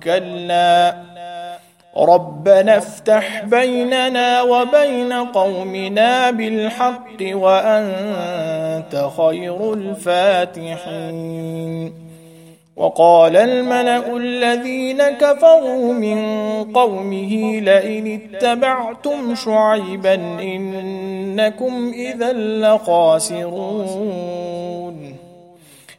توكلنا ربنا افتح بيننا وبين قومنا بالحق وأنت خير الفاتحين. وقال الملأ الذين كفروا من قومه لئن اتبعتم شعيبا إنكم إذا لخاسرون.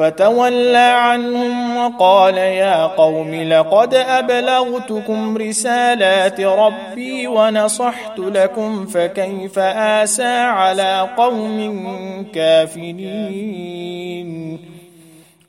فتولى عنهم وقال يا قوم لقد أبلغتكم رسالات ربي ونصحت لكم فكيف آسى على قوم كافرين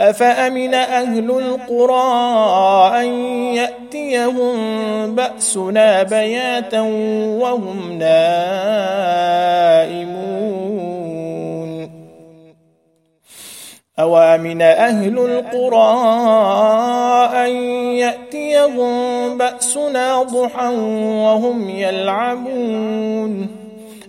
أفأمن أهل القرى أن يأتيهم بأسنا بياتا وهم نائمون؟ أوأمن أهل القرى أن يأتيهم بأسنا ضحى وهم يلعبون؟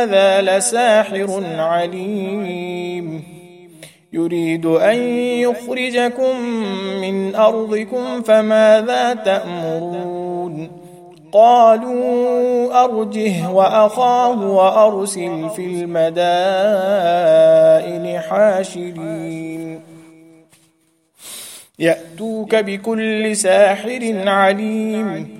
هذا لساحر عليم. يريد أن يخرجكم من أرضكم فماذا تأمرون؟ قالوا أرجه وأخاه وأرسل في المدائن حاشرين. يأتوك بكل ساحر عليم.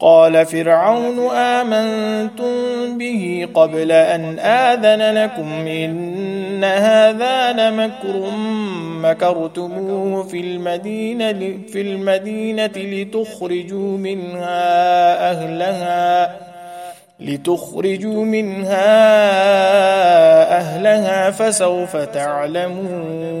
قال فرعون آمنتم به قبل أن آذن لكم إن هذا لمكر مكرتموه في المدينة في المدينة لتخرجوا منها أهلها لتخرجوا منها أهلها فسوف تعلمون.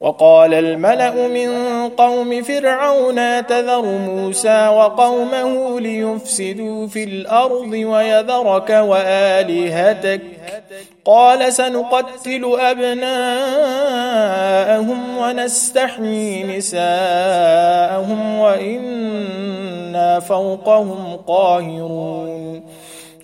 وقال الملأ من قوم فرعون تذر موسى وقومه ليفسدوا في الأرض ويذرك وآلهتك. قال سنقتل أبناءهم ونستحيي نساءهم وإنا فوقهم قاهرون.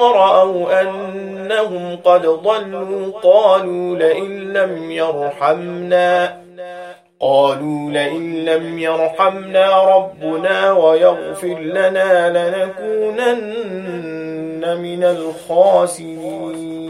ورأوا أنهم قد ضلوا قالوا لئن لم يرحمنا قالوا لئن لم يرحمنا ربنا ويغفر لنا لنكونن من الخاسرين.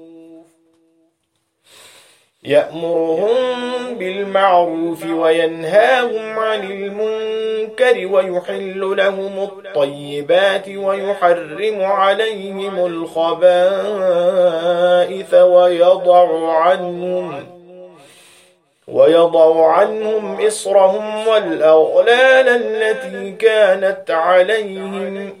يأمرهم بالمعروف وينهاهم عن المنكر ويحل لهم الطيبات ويحرم عليهم الخبائث ويضع عنهم ويضع عنهم إصرهم والأغلال التي كانت عليهم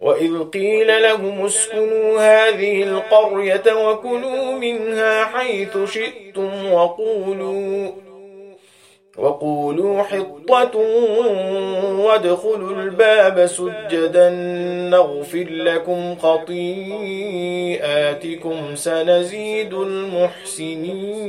وإذ قيل لهم اسكنوا هذه القرية وكلوا منها حيث شئتم وقولوا وقولوا حطة وادخلوا الباب سجدا نغفر لكم خطيئاتكم سنزيد المحسنين.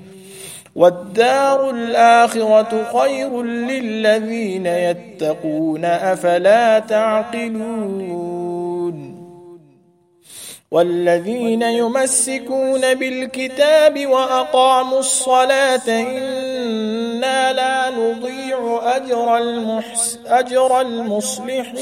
والدار الآخرة خير للذين يتقون أفلا تعقلون؟ والذين يمسكون بالكتاب وأقاموا الصلاة إنا لا نضيع أجر, المحس أجر المصلحين.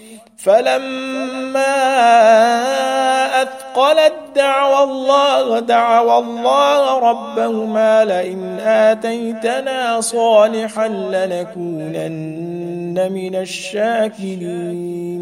فلما أثقلت دعوى الله دعوى الله ربهما لئن آتيتنا صالحا لنكونن من الشاكرين.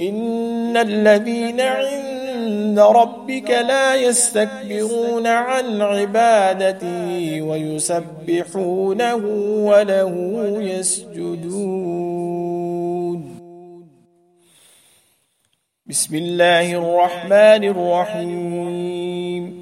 إن الذين عند ربك لا يستكبرون عن عبادته ويسبحونه وله يسجدون. بسم الله الرحمن الرحيم.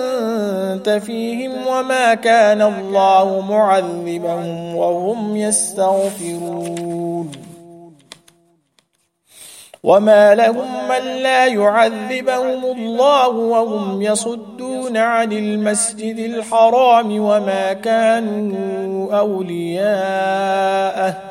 فيهم وما كان الله معذبهم وهم يستغفرون. وما لهم من لا يعذبهم الله وهم يصدون عن المسجد الحرام وما كانوا أولياءه.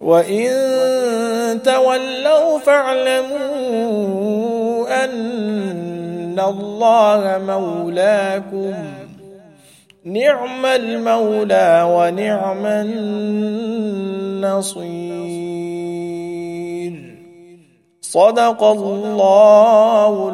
وإن تولوا فاعلموا أن الله مولاكم نعم المولى ونعم النصير صدق الله